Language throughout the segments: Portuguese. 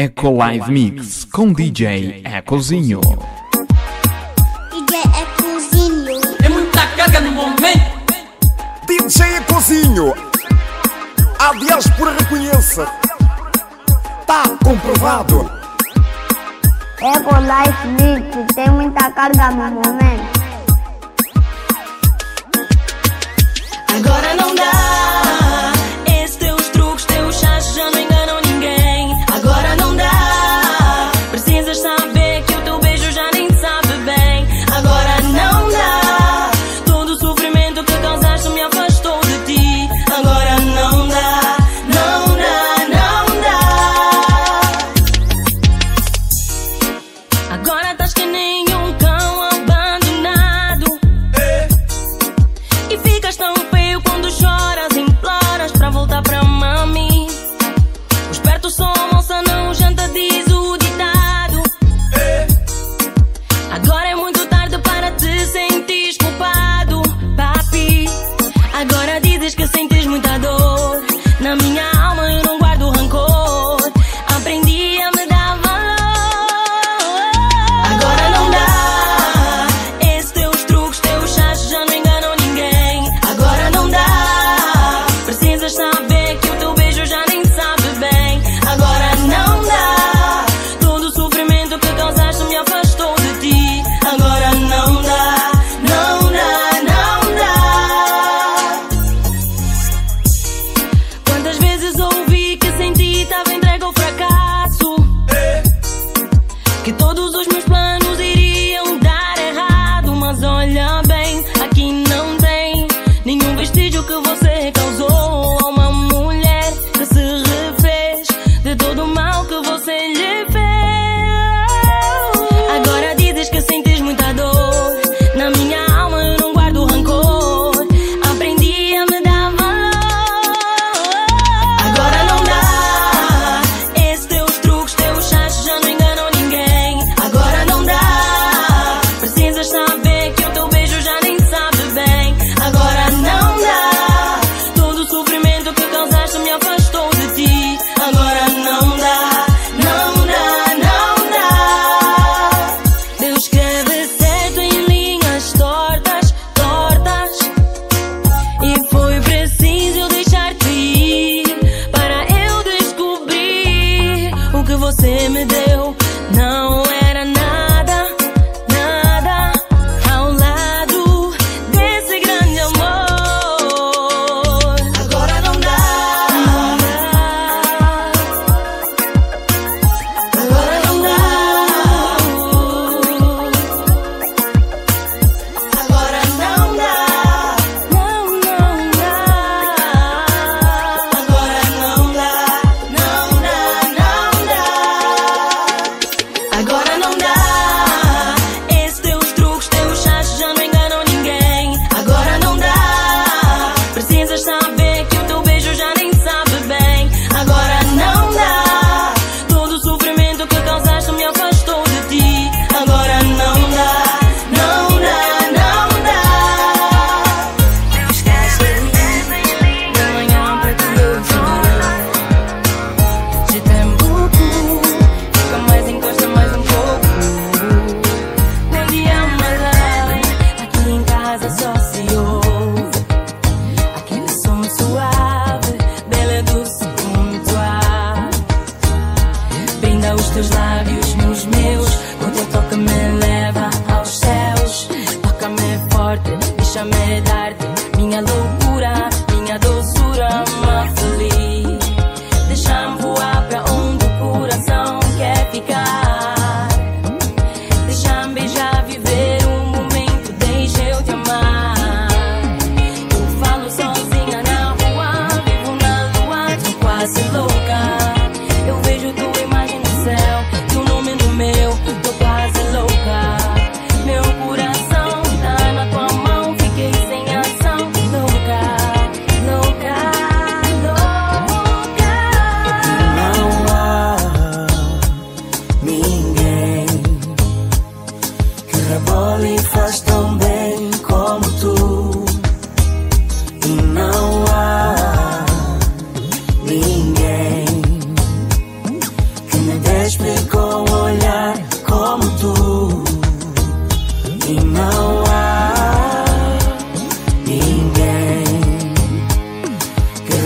Eco Live Mix com DJ Ecozinho. DJ Ecozinho. É muita carga no momento. DJ Ecozinho. A diáspora reconheça. Tá comprovado. Eco Live Mix tem muita carga no momento. Agora não dá.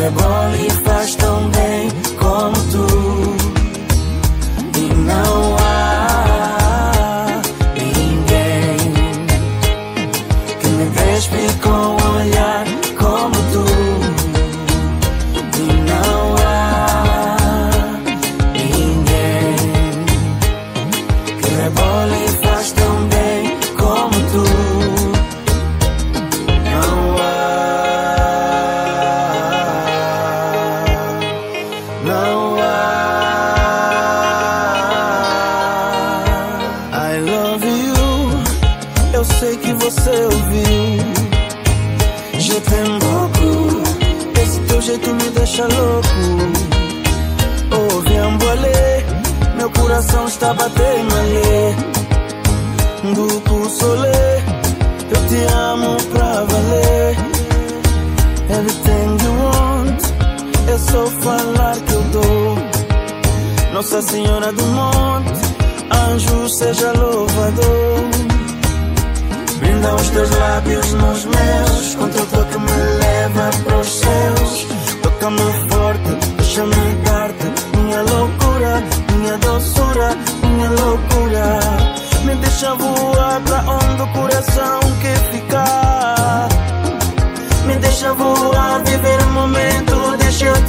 De bal vast.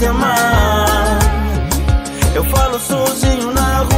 Te amar. Eu falo sozinho na rua,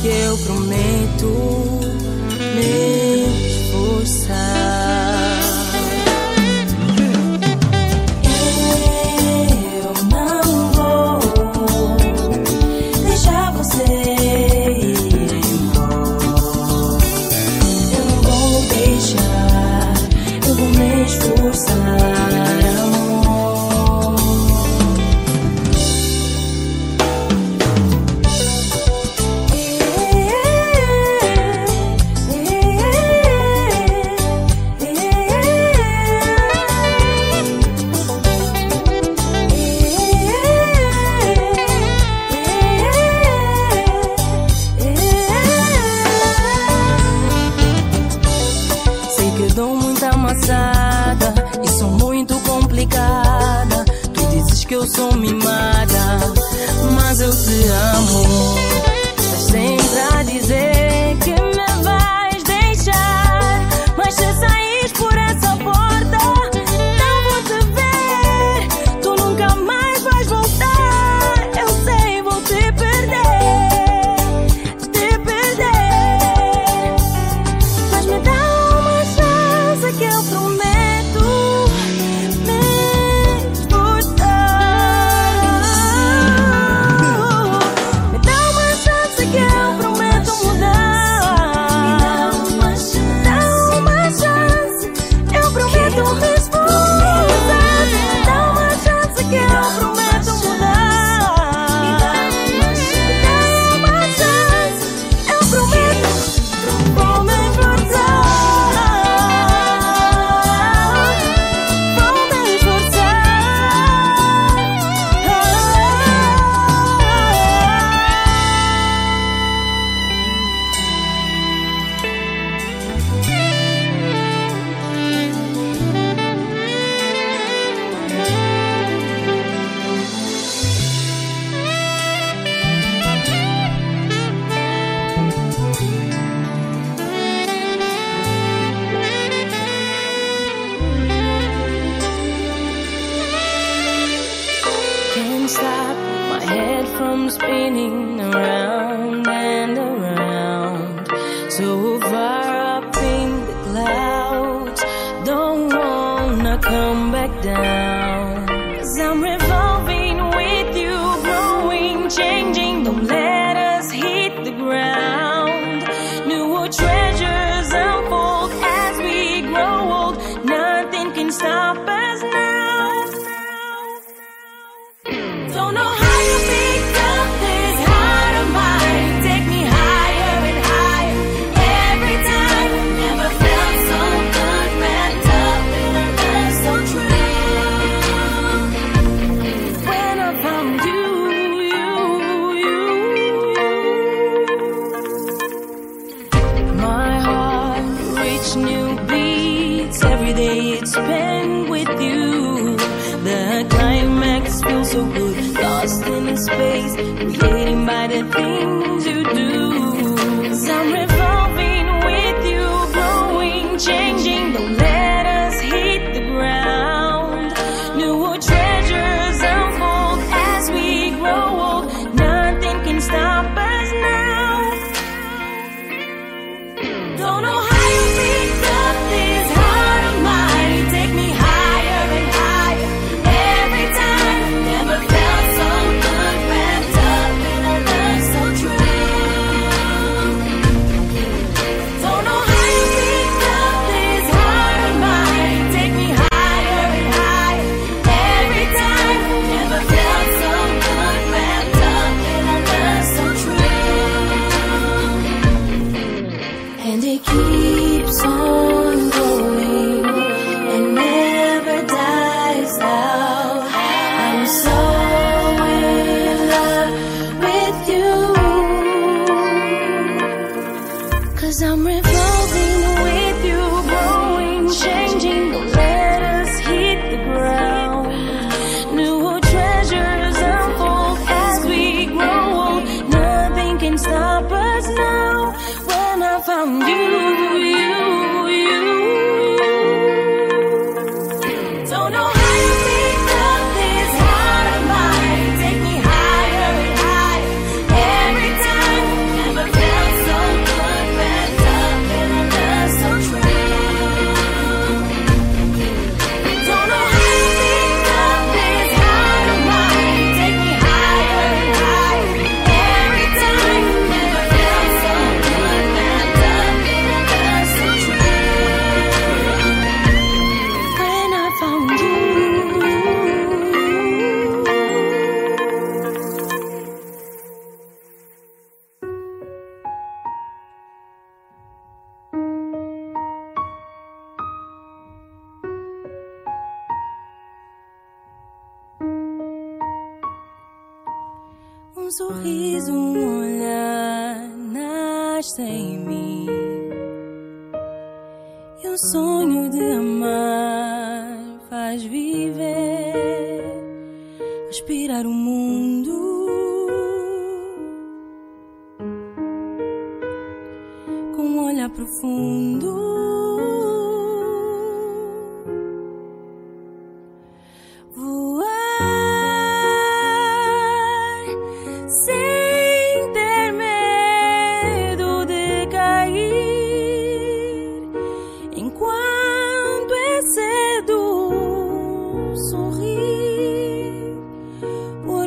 que eu prometo me esforçar. too far up in the clouds. Don't wanna come back down. Cause I'm revolving with you, growing, changing. Don't let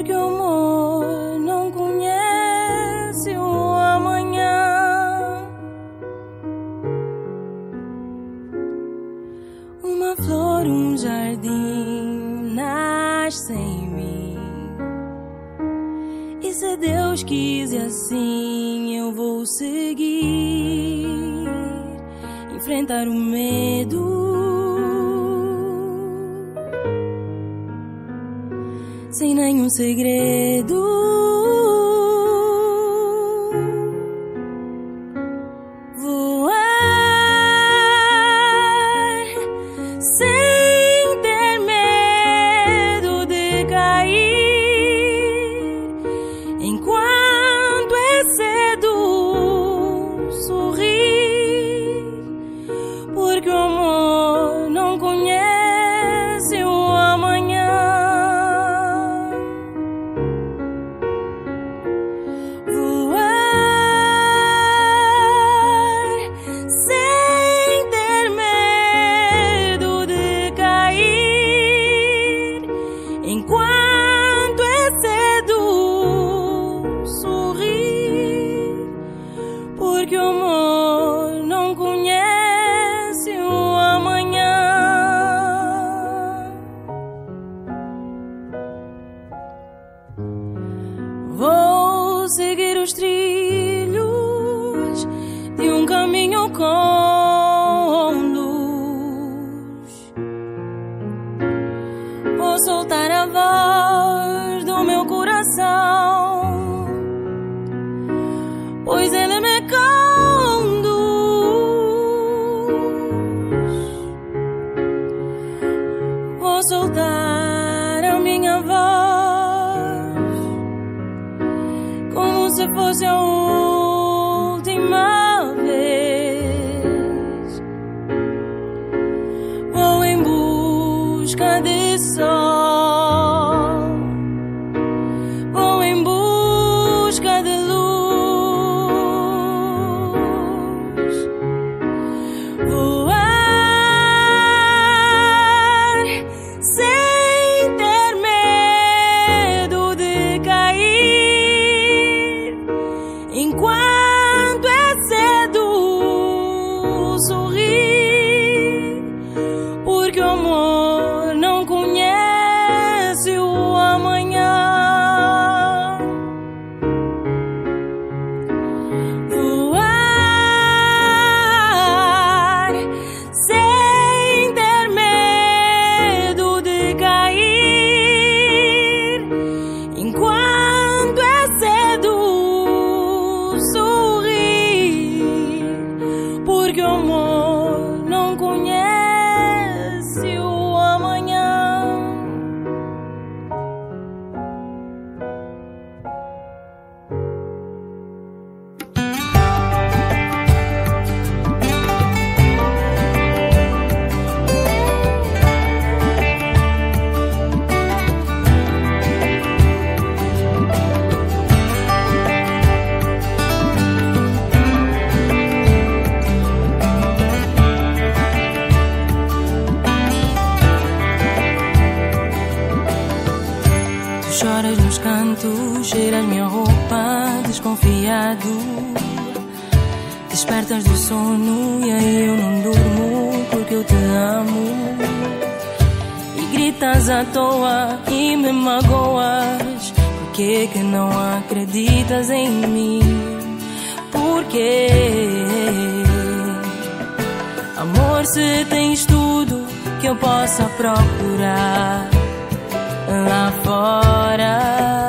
Que o amor não conhece o amanhã. Uma flor, um jardim nasce em mim. E se Deus quiser assim, eu vou seguir, enfrentar o soy grey. que o mundo. te amo E gritas à toa e me magoas Por que que não acreditas em mim? Por que? Amor, se tens tudo que eu possa procurar Lá fora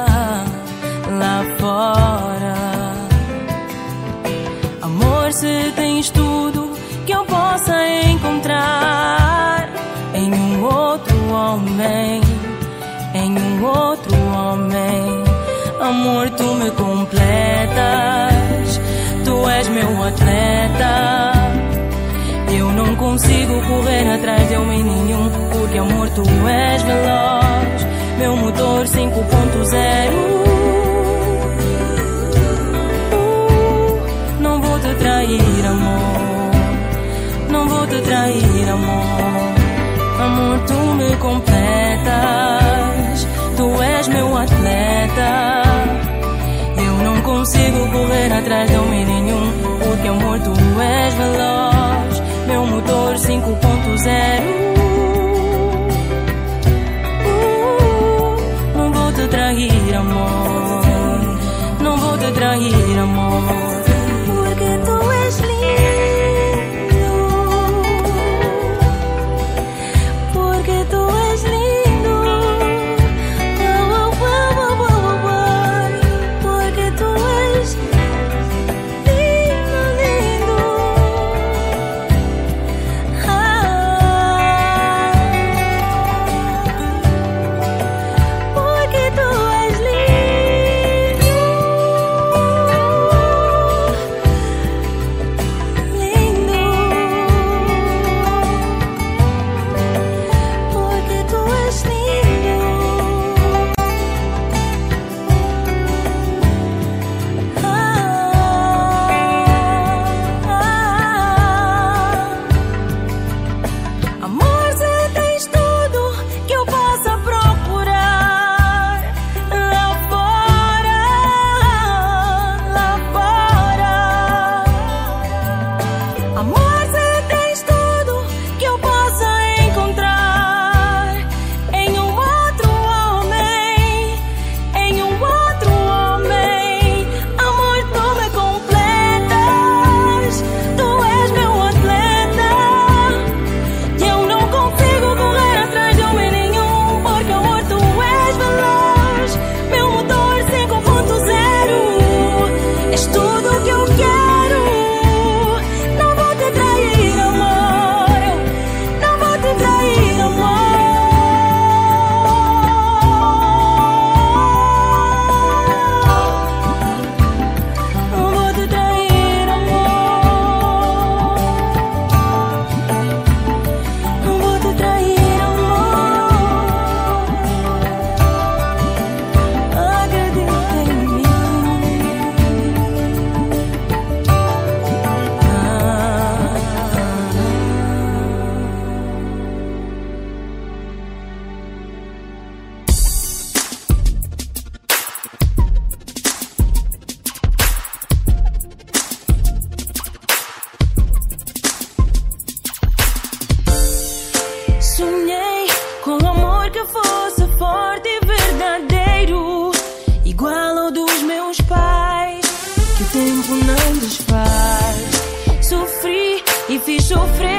amor, tu me completas. Tu és meu atleta. Eu não consigo correr atrás de homem nenhum, porque amor, tu és veloz. Meu motor 5.0. Uh, não vou te trair, amor. Não vou te trair, amor. Amor, tu me completas. Tu és meu atleta atrás de me nenhum, porque eu morto és veloz. dos meus pais, que o tempo não desfaz. Sofri e fiz sofrer.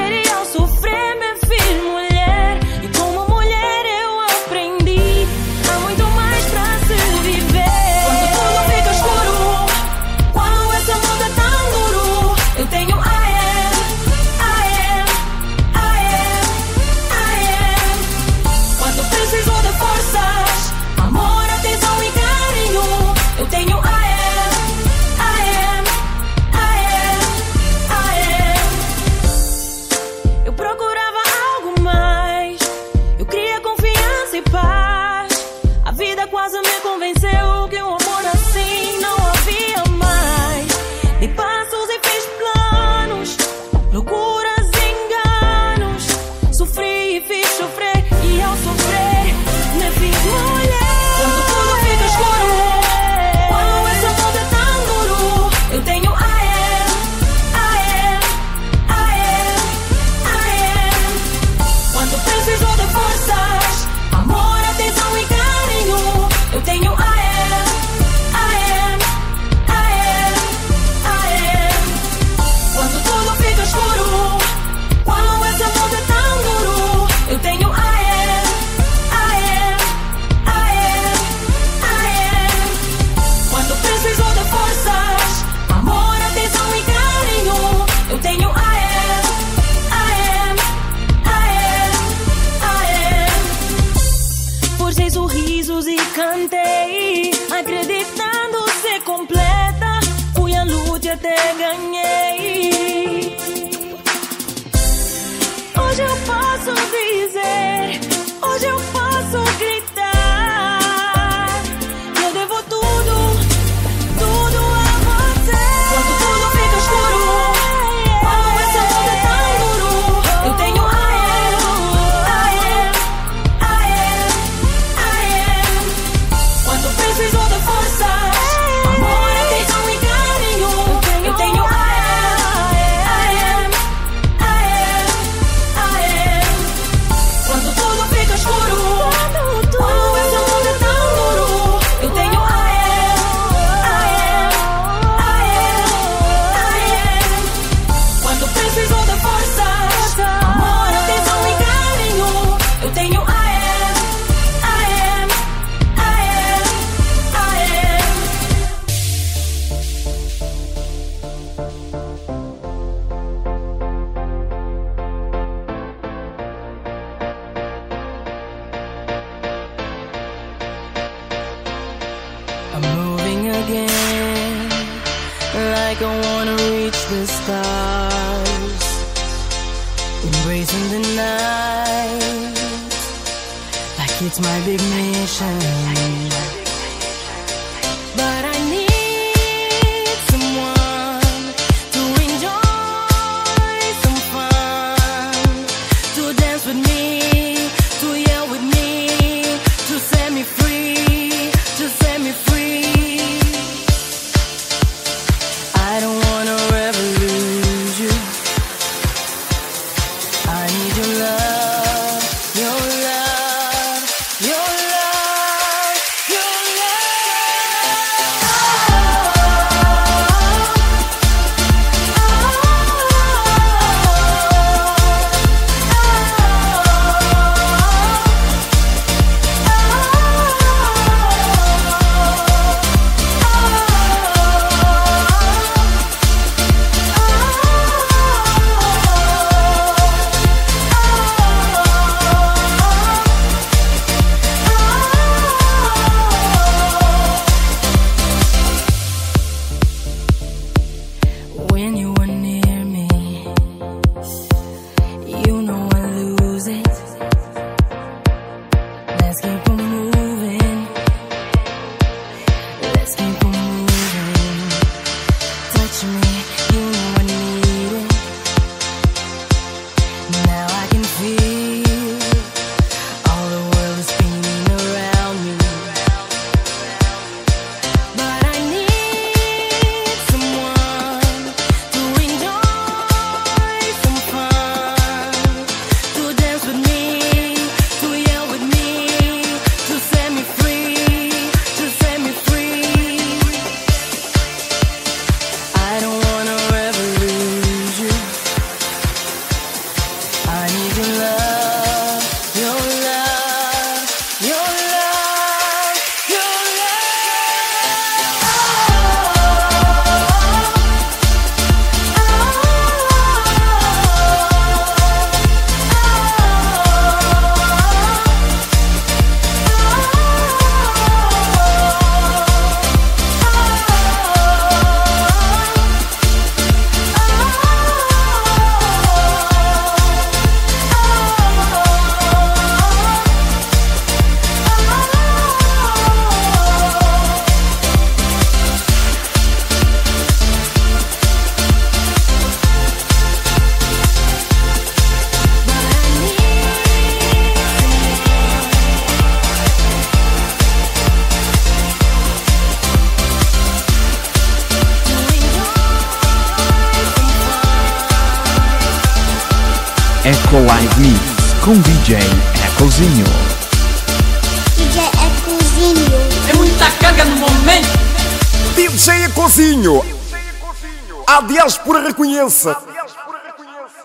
reconheça.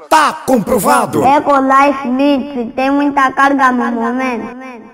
Tá comprovado. Eco Life Beats tem muita carga no momento.